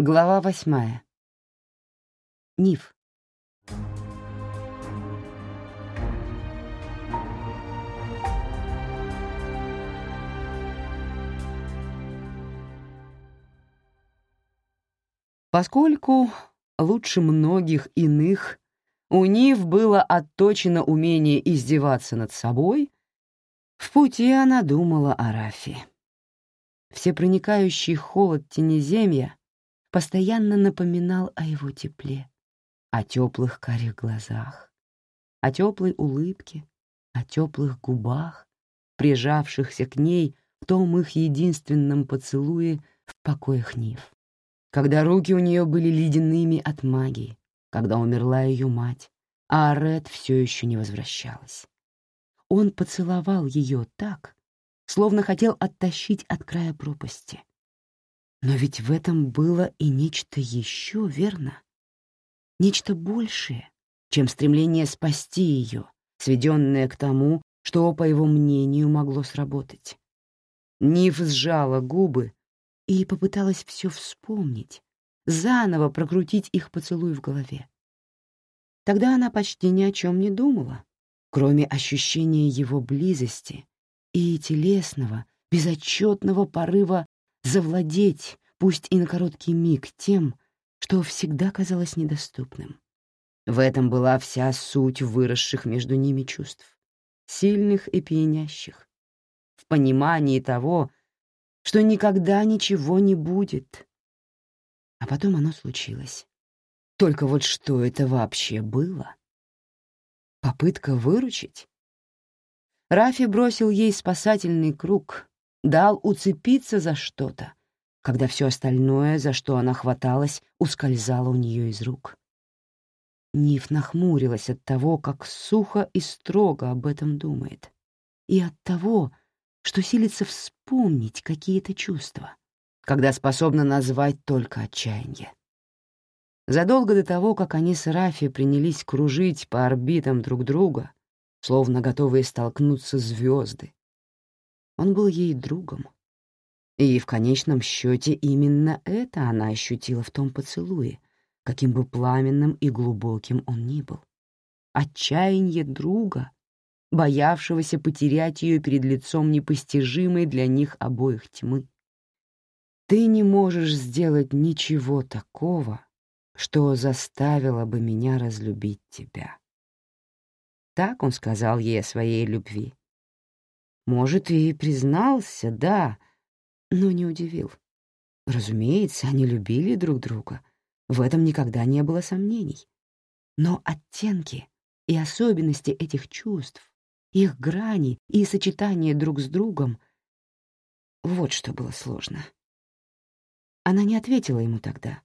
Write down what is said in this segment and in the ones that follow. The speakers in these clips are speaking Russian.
Глава восьмая. Ниф. Поскольку лучше многих иных у Нив было отточено умение издеваться над собой, в пути она думала о Рафи. Всепроникающий холод тенеземья постоянно напоминал о его тепле, о теплых карих глазах, о теплой улыбке, о теплых губах, прижавшихся к ней в том их единственном поцелуе в покоях Нив. Когда руки у нее были ледяными от магии, когда умерла ее мать, а Ред все еще не возвращалась. Он поцеловал ее так, словно хотел оттащить от края пропасти. Но ведь в этом было и нечто еще, верно? Нечто большее, чем стремление спасти ее, сведенное к тому, что, по его мнению, могло сработать. Ниф сжала губы и попыталась все вспомнить, заново прокрутить их поцелуй в голове. Тогда она почти ни о чем не думала, кроме ощущения его близости и телесного, безотчетного порыва завладеть, пусть и на короткий миг, тем, что всегда казалось недоступным. В этом была вся суть выросших между ними чувств, сильных и пьянящих, в понимании того, что никогда ничего не будет. А потом оно случилось. Только вот что это вообще было? Попытка выручить? Рафи бросил ей спасательный круг, дал уцепиться за что-то, когда все остальное, за что она хваталась, ускользало у нее из рук. Ниф нахмурилась от того, как сухо и строго об этом думает, и от того, что силится вспомнить какие-то чувства, когда способна назвать только отчаяние. Задолго до того, как они с Рафи принялись кружить по орбитам друг друга, словно готовые столкнуться звезды, он был ей другом. И в конечном счете именно это она ощутила в том поцелуе, каким бы пламенным и глубоким он ни был. Отчаяние друга, боявшегося потерять ее перед лицом непостижимой для них обоих тьмы. Ты не можешь сделать ничего такого, что заставило бы меня разлюбить тебя. Так он сказал ей о своей любви. Может, и признался, да, но не удивил. Разумеется, они любили друг друга. В этом никогда не было сомнений. Но оттенки и особенности этих чувств их грани и сочетание друг с другом — вот что было сложно. Она не ответила ему тогда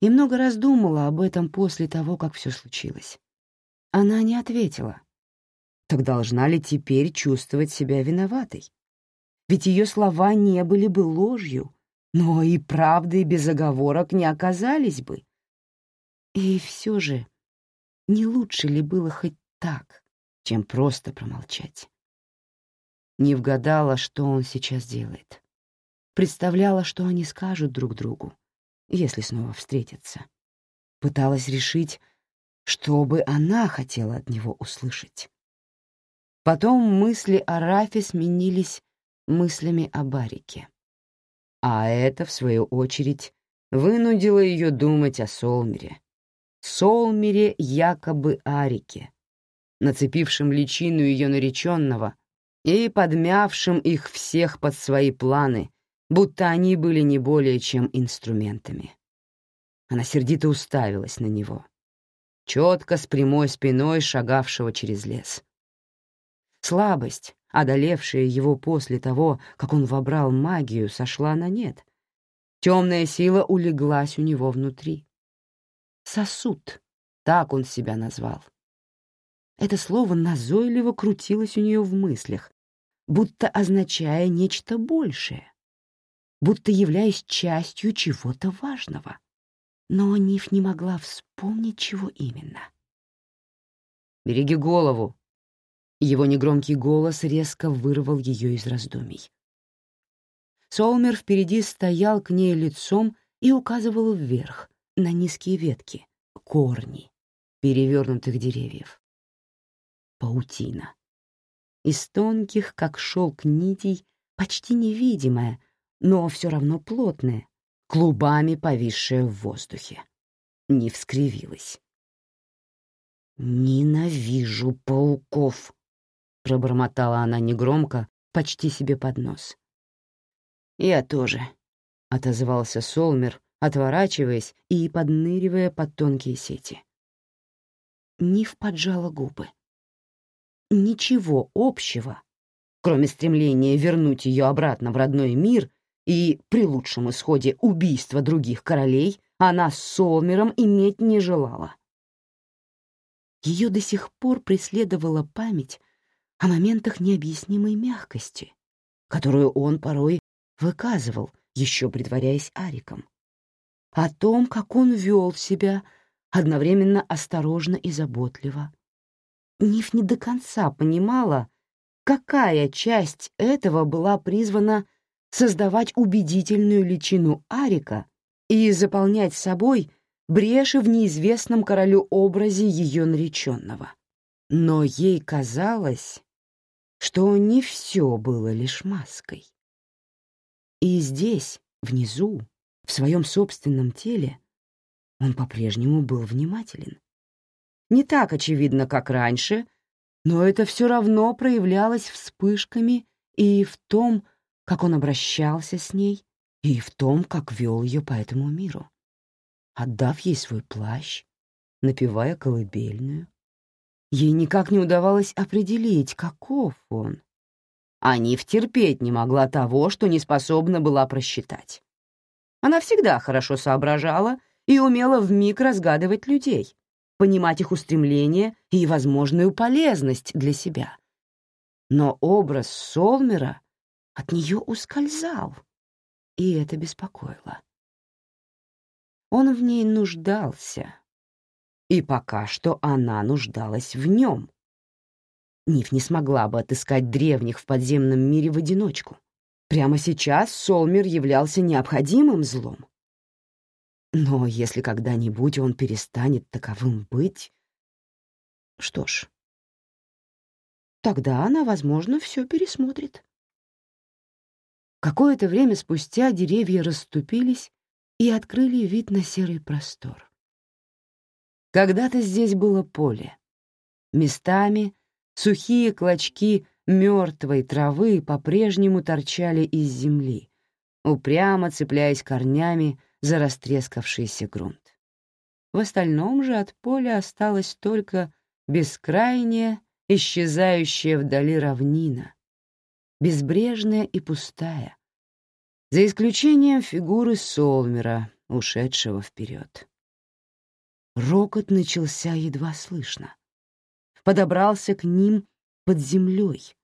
и много раз думала об этом после того, как все случилось. Она не ответила. Так должна ли теперь чувствовать себя виноватой? Ведь ее слова не были бы ложью, но и правдой без оговорок не оказались бы. И все же, не лучше ли было хоть так, чем просто промолчать. Не вгадала, что он сейчас делает. Представляла, что они скажут друг другу, если снова встретятся. Пыталась решить, что бы она хотела от него услышать. Потом мысли о Рафе сменились мыслями о Барике. А это, в свою очередь, вынудило ее думать о Солмере. Солмере якобы Арике, нацепившим личину ее нареченного и подмявшим их всех под свои планы, будто они были не более чем инструментами. Она сердито уставилась на него, четко с прямой спиной шагавшего через лес. Слабость, одолевшая его после того, как он вобрал магию, сошла на нет. Темная сила улеглась у него внутри. Сосуд, так он себя назвал. Это слово назойливо крутилось у нее в мыслях, будто означая нечто большее, будто являясь частью чего-то важного. Но Ниф не могла вспомнить, чего именно. «Береги голову!» Его негромкий голос резко вырвал ее из раздумий. Солмер впереди стоял к ней лицом и указывал вверх, на низкие ветки, корни перевернутых деревьев. Паутина. Из тонких, как шелк нитей, почти невидимая, но все равно плотная, клубами повисшая в воздухе. Не вскривилась. «Ненавижу пауков», — пробормотала она негромко, почти себе под нос. «Я тоже», — отозвался Солмер, отворачиваясь и подныривая под тонкие сети. Нив поджала губы. Ничего общего, кроме стремления вернуть ее обратно в родной мир и, при лучшем исходе, убийства других королей, она с Солмером иметь не желала. Ее до сих пор преследовала память о моментах необъяснимой мягкости, которую он порой выказывал, еще притворяясь Ариком. О том, как он вел себя, одновременно осторожно и заботливо. Ниф не до конца понимала, какая часть этого была призвана создавать убедительную личину Арика и заполнять собой бреши в неизвестном королю образе ее нареченного. Но ей казалось, что не все было лишь маской. И здесь, внизу, в своем собственном теле, он по-прежнему был внимателен. Не так очевидно, как раньше, но это все равно проявлялось вспышками и в том, как он обращался с ней, и в том, как вел ее по этому миру. Отдав ей свой плащ, напевая колыбельную, ей никак не удавалось определить, каков он. Они втерпеть не могла того, что не способна была просчитать. Она всегда хорошо соображала и умела вмиг разгадывать людей, понимать их устремления и возможную полезность для себя. Но образ Солмера от нее ускользал, и это беспокоило. Он в ней нуждался, и пока что она нуждалась в нем. Ниф не смогла бы отыскать древних в подземном мире в одиночку. Прямо сейчас Солмер являлся необходимым злом. Но если когда-нибудь он перестанет таковым быть... Что ж, тогда она, возможно, все пересмотрит. Какое-то время спустя деревья расступились и открыли вид на серый простор. Когда-то здесь было поле. Местами сухие клочки мертвой травы по-прежнему торчали из земли, упрямо цепляясь корнями за растрескавшийся грунт. В остальном же от поля осталась только бескрайняя, исчезающая вдали равнина, безбрежная и пустая, за исключением фигуры Солмера, ушедшего вперед. Рокот начался едва слышно. Подобрался к ним под землей,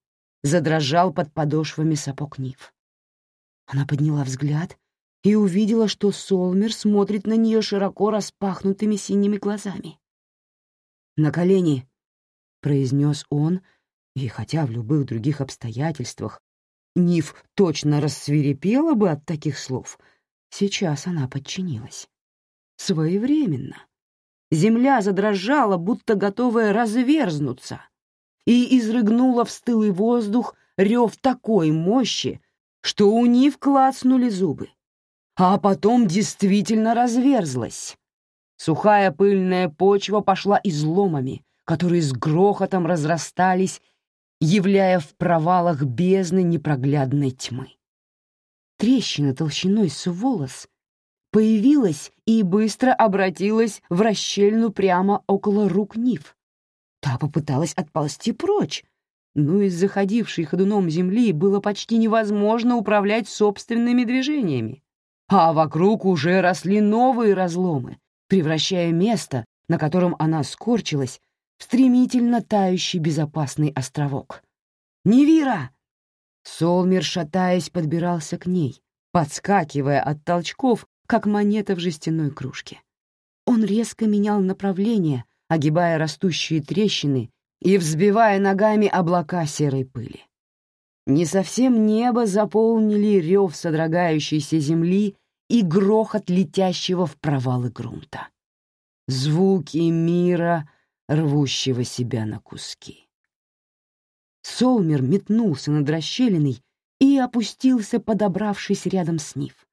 задрожал под подошвами сапог Нив. Она подняла взгляд и увидела, что Солмер смотрит на нее широко распахнутыми синими глазами. «На колени!» — произнес он, и хотя в любых других обстоятельствах Ниф точно рассвирепела бы от таких слов, сейчас она подчинилась. Своевременно. Земля задрожала, будто готовая разверзнуться, и изрыгнула в стылый воздух рев такой мощи, что у Нив клацнули зубы а потом действительно разверзлась. Сухая пыльная почва пошла изломами, которые с грохотом разрастались, являя в провалах бездны непроглядной тьмы. Трещина толщиной с волос появилась и быстро обратилась в расщельну прямо около рук Нив. Та попыталась отползти прочь, но из заходившей ходуном земли было почти невозможно управлять собственными движениями а вокруг уже росли новые разломы, превращая место, на котором она скорчилась, в стремительно тающий безопасный островок. «Невира!» Солмер, шатаясь, подбирался к ней, подскакивая от толчков, как монета в жестяной кружке. Он резко менял направление, огибая растущие трещины и взбивая ногами облака серой пыли. Не совсем небо заполнили рев содрогающейся земли и грохот летящего в провалы грунта. Звуки мира, рвущего себя на куски. Солмер метнулся над расщелиной и опустился, подобравшись рядом с Нив.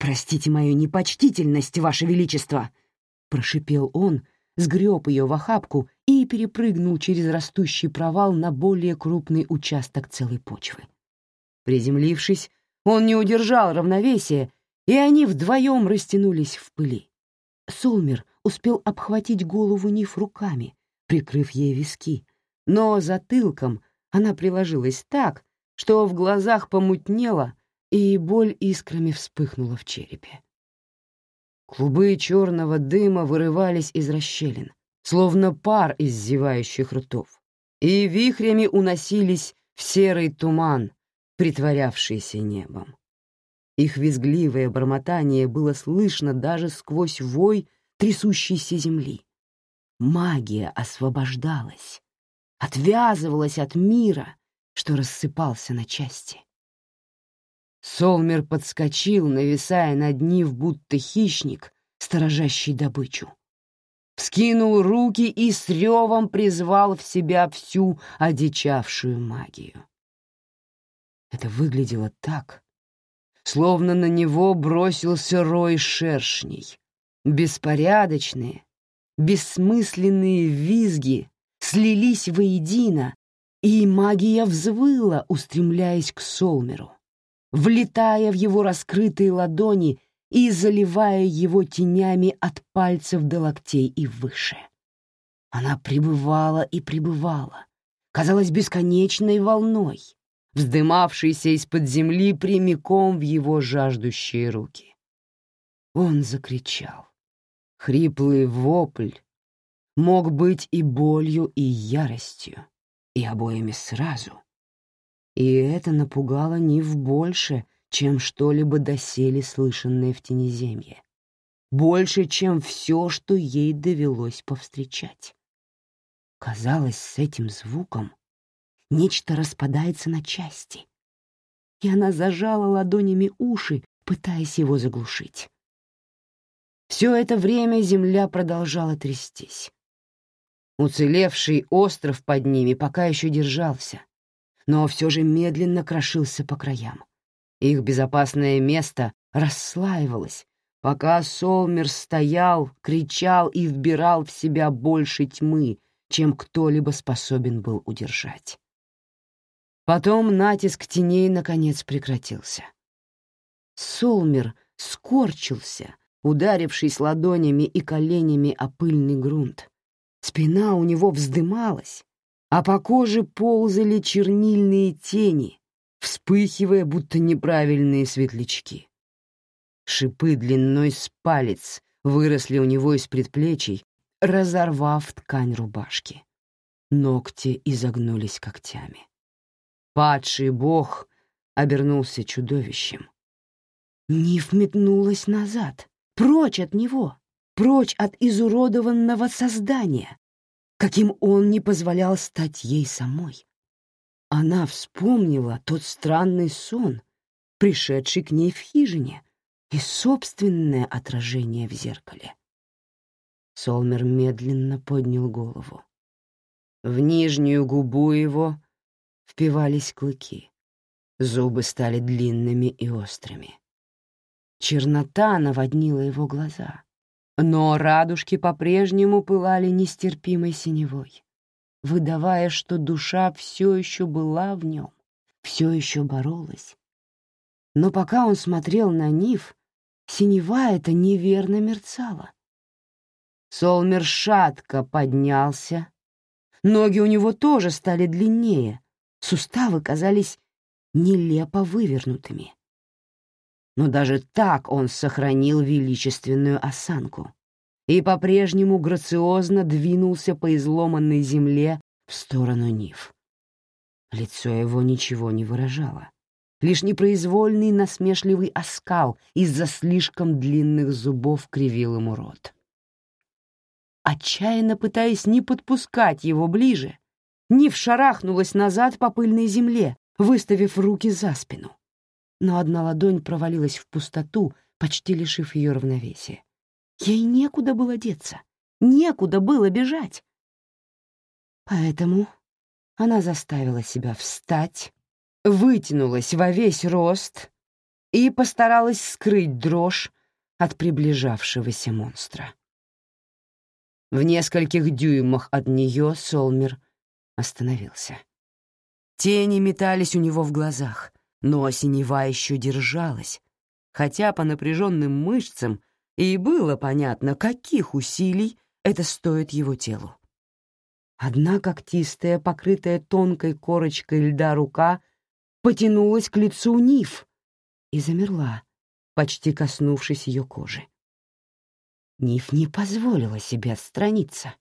«Простите мою непочтительность, Ваше Величество!» — прошипел он, сгреб ее в охапку и перепрыгнул через растущий провал на более крупный участок целой почвы. Приземлившись, он не удержал равновесия, и они вдвоем растянулись в пыли. Солмер успел обхватить голову Ниф руками, прикрыв ей виски, но затылком она приложилась так, что в глазах помутнело, и боль искрами вспыхнула в черепе. Клубы черного дыма вырывались из расщелин, словно пар из зевающих ртов, и вихрями уносились в серый туман, притворявшийся небом. Их визгливое бормотание было слышно даже сквозь вой трясущейся земли. Магия освобождалась, отвязывалась от мира, что рассыпался на части. Солмер подскочил, нависая над ним, будто хищник, сторожащий добычу. Вскинул руки и с ревом призвал в себя всю одичавшую магию. Это выглядело так, словно на него бросился рой шершней. Беспорядочные, бессмысленные визги слились воедино, и магия взвыла, устремляясь к Солмеру, влетая в его раскрытые ладони и заливая его тенями от пальцев до локтей и выше. Она пребывала и пребывала, казалась бесконечной волной, вздымавшейся из-под земли прямиком в его жаждущие руки. Он закричал. Хриплый вопль мог быть и болью, и яростью, и обоими сразу. И это напугало Нив больше, чем что-либо доселе слышанное в Тенеземье. Больше, чем все, что ей довелось повстречать. Казалось, с этим звуком нечто распадается на части. И она зажала ладонями уши, пытаясь его заглушить. Все это время земля продолжала трястись. Уцелевший остров под ними пока еще держался, но все же медленно крошился по краям. Их безопасное место расслаивалось, пока Солмер стоял, кричал и вбирал в себя больше тьмы, чем кто-либо способен был удержать. Потом натиск теней наконец прекратился. Солмер скорчился, ударившись ладонями и коленями о пыльный грунт. Спина у него вздымалась, а по коже ползали чернильные тени, вспыхивая, будто неправильные светлячки. Шипы длиной с палец выросли у него из предплечий, разорвав ткань рубашки. Ногти изогнулись когтями. Падший бог обернулся чудовищем. Ниф метнулась назад, прочь от него, прочь от изуродованного создания, каким он не позволял стать ей самой. Она вспомнила тот странный сон, пришедший к ней в хижине, и собственное отражение в зеркале. Солмер медленно поднял голову. В нижнюю губу его впивались клыки. Зубы стали длинными и острыми. Чернота наводнила его глаза, но радужки по-прежнему пылали нестерпимой синевой, выдавая, что душа все еще была в нем, все еще боролась. Но пока он смотрел на Нив, синева это неверно мерцала. Солмер шатко поднялся, ноги у него тоже стали длиннее, Суставы казались нелепо вывернутыми. Но даже так он сохранил величественную осанку и по-прежнему грациозно двинулся по изломанной земле в сторону Нив. Лицо его ничего не выражало, лишь непроизвольный насмешливый оскал из-за слишком длинных зубов кривил ему рот. Отчаянно пытаясь не подпускать его ближе, Нив шарахнулась назад по пыльной земле, выставив руки за спину. Но одна ладонь провалилась в пустоту, почти лишив ее равновесия. Ей некуда было деться, некуда было бежать. Поэтому она заставила себя встать, вытянулась во весь рост и постаралась скрыть дрожь от приближавшегося монстра. В нескольких дюймах от нее Солмер остановился. Тени метались у него в глазах, но синева еще держалась, хотя по напряженным мышцам и было понятно, каких усилий это стоит его телу. Одна когтистая, покрытая тонкой корочкой льда рука потянулась к лицу Ниф и замерла, почти коснувшись ее кожи. Ниф не позволила себе отстраниться,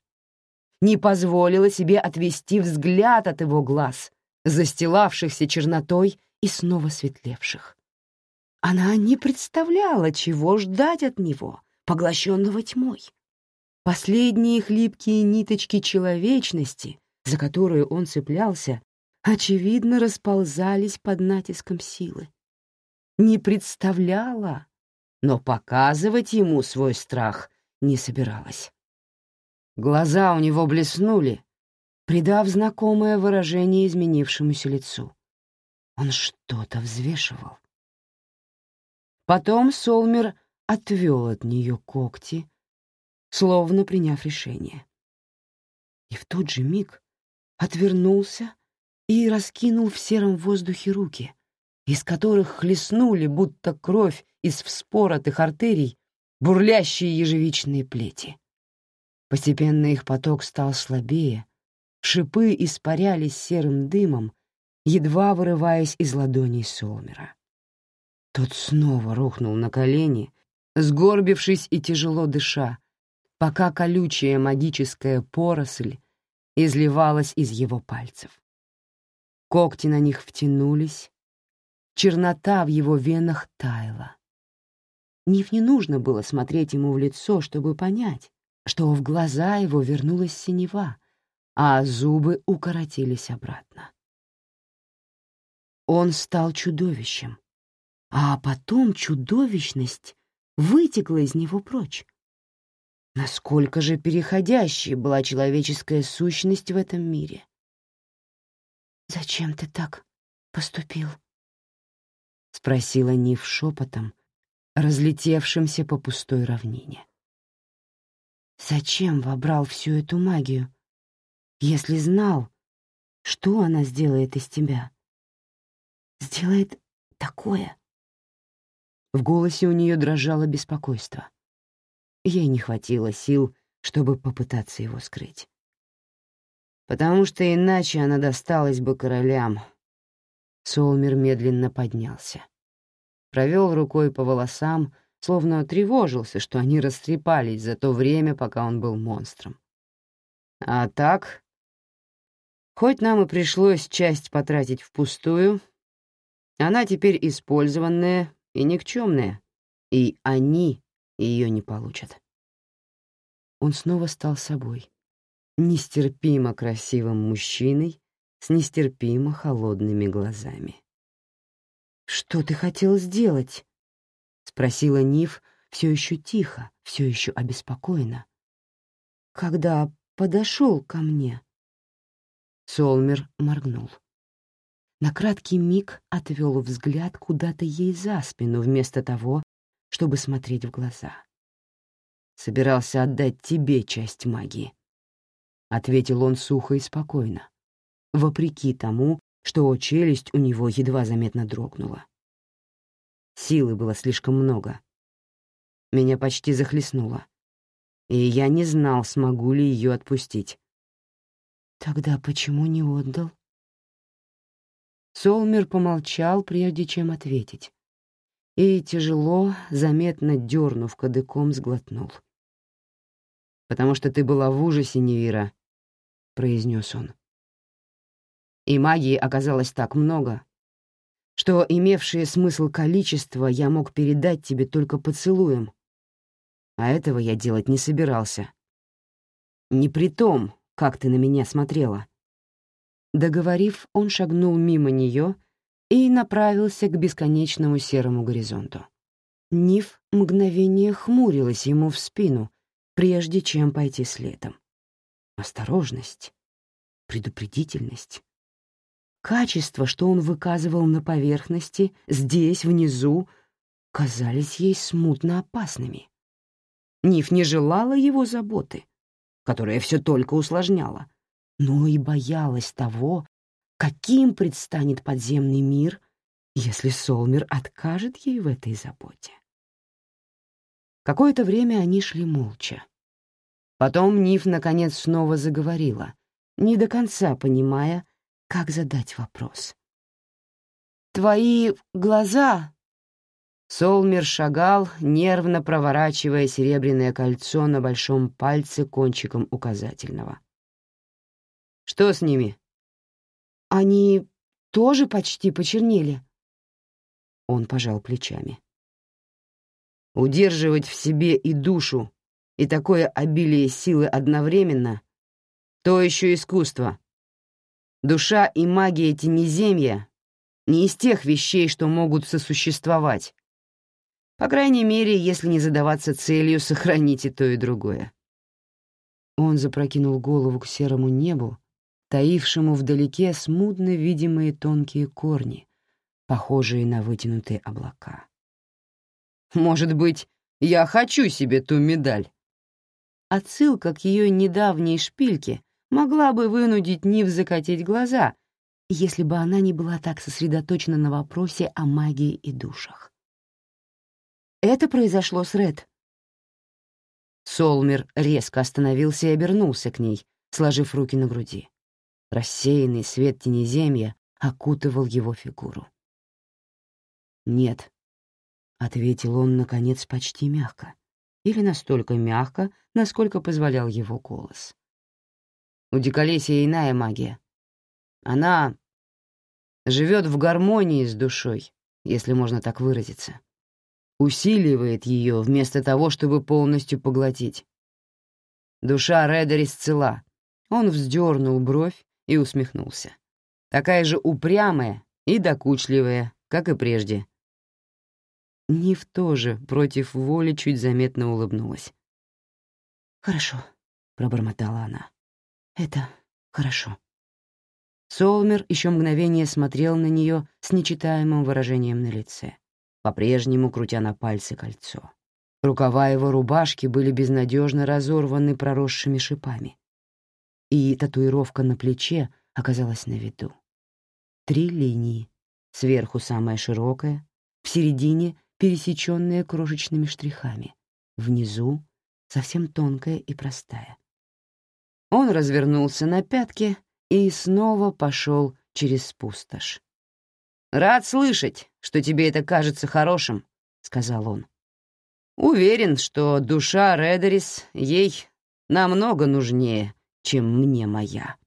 не позволила себе отвести взгляд от его глаз, застилавшихся чернотой и снова светлевших. Она не представляла, чего ждать от него, поглощенного тьмой. Последние хлипкие ниточки человечности, за которые он цеплялся, очевидно, расползались под натиском силы. Не представляла, но показывать ему свой страх не собиралась. Глаза у него блеснули, придав знакомое выражение изменившемуся лицу. Он что-то взвешивал. Потом Солмер отвел от нее когти, словно приняв решение. И в тот же миг отвернулся и раскинул в сером воздухе руки, из которых хлестнули, будто кровь из вспоротых артерий, бурлящие ежевичные плети. Постепенно их поток стал слабее, шипы испарялись серым дымом, едва вырываясь из ладоней Солмера. Тот снова рухнул на колени, сгорбившись и тяжело дыша, пока колючая магическая поросль изливалась из его пальцев. Когти на них втянулись, чернота в его венах таяла. Ниф не нужно было смотреть ему в лицо, чтобы понять, что в глаза его вернулась синева, а зубы укоротились обратно. Он стал чудовищем, а потом чудовищность вытекла из него прочь. Насколько же переходящей была человеческая сущность в этом мире? «Зачем ты так поступил?» — спросила Нив шепотом, разлетевшимся по пустой равнине. «Зачем вобрал всю эту магию, если знал, что она сделает из тебя? Сделает такое?» В голосе у нее дрожало беспокойство. Ей не хватило сил, чтобы попытаться его скрыть. Потому что иначе она досталась бы королям. Солмер медленно поднялся. Провел рукой по волосам, словно тревожился, что они растрепались за то время, пока он был монстром. А так, хоть нам и пришлось часть потратить впустую, она теперь использованная и никчемная, и они ее не получат. Он снова стал собой, нестерпимо красивым мужчиной с нестерпимо холодными глазами. «Что ты хотел сделать?» — спросила Ниф все еще тихо, все еще обеспокоенно. «Когда подошел ко мне?» Солмер моргнул на краткий миг отвел взгляд куда-то ей за спину вместо того, чтобы смотреть в глаза. «Собирался отдать тебе часть магии», — ответил он сухо и спокойно, вопреки тому, что челюсть у него едва заметно дрогнула. Силы было слишком много. Меня почти захлестнуло, и я не знал, смогу ли ее отпустить. «Тогда почему не отдал?» Солмер помолчал, прежде чем ответить, и, тяжело, заметно дернув кадыком, сглотнул. «Потому что ты была в ужасе, Невира», — произнес он. «И магии оказалось так много, что имевшее смысл количество я мог передать тебе только поцелуем, а этого я делать не собирался. Не при том, как ты на меня смотрела. Договорив, он шагнул мимо нее и направился к бесконечному серому горизонту. Ниф мгновение хмурилась ему в спину, прежде чем пойти следом. Осторожность, предупредительность. Качества, что он выказывал на поверхности, здесь, внизу, казались ей смутно опасными. Ниф не желала его заботы, которая все только усложняла, но и боялась того, каким предстанет подземный мир, если Солмер откажет ей в этой заботе. Какое-то время они шли молча. Потом Ниф наконец снова заговорила, не до конца понимая, как задать вопрос. «Твои глаза...» Солмер шагал, нервно проворачивая серебряное кольцо на большом пальце кончиком указательного. «Что с ними?» «Они тоже почти почернели». Он пожал плечами. Удерживать в себе и душу, и такое обилие силы одновременно — то еще искусство. Душа и магия тенеземья — не из тех вещей, что могут сосуществовать. По крайней мере, если не задаваться целью сохранить и то, и другое. Он запрокинул голову к серому небу, таившему вдалеке смутно видимые тонкие корни, похожие на вытянутые облака. Может быть, я хочу себе ту медаль. Отсылка к ее недавней шпильке могла бы вынудить Нив закатить глаза, если бы она не была так сосредоточена на вопросе о магии и душах. Это произошло с Ред. Солмер резко остановился и обернулся к ней, сложив руки на груди. Рассеянный свет тенеземья окутывал его фигуру. «Нет», — ответил он, наконец, почти мягко. Или настолько мягко, насколько позволял его голос. У Диколесия иная магия. Она живет в гармонии с душой, если можно так выразиться. Усиливает ее вместо того, чтобы полностью поглотить. Душа Редерис цела. Он вздернул бровь и усмехнулся. Такая же упрямая и докучливая, как и прежде, Нив тоже против воли чуть заметно улыбнулась. «Хорошо», — пробормотала она. «Это хорошо». Солмер еще мгновение смотрел на нее с нечитаемым выражением на лице, по-прежнему крутя на пальце кольцо. Рукава его рубашки были безнадежно разорваны проросшими шипами, и татуировка на плече оказалась на виду. Три линии, сверху самая широкая, в середине пересеченная крошечными штрихами. Внизу совсем тонкая и простая. Он развернулся на пятки и снова пошел через пустошь. «Рад слышать, что тебе это кажется хорошим», — сказал он. «Уверен, что душа Редерис ей намного нужнее, чем мне моя».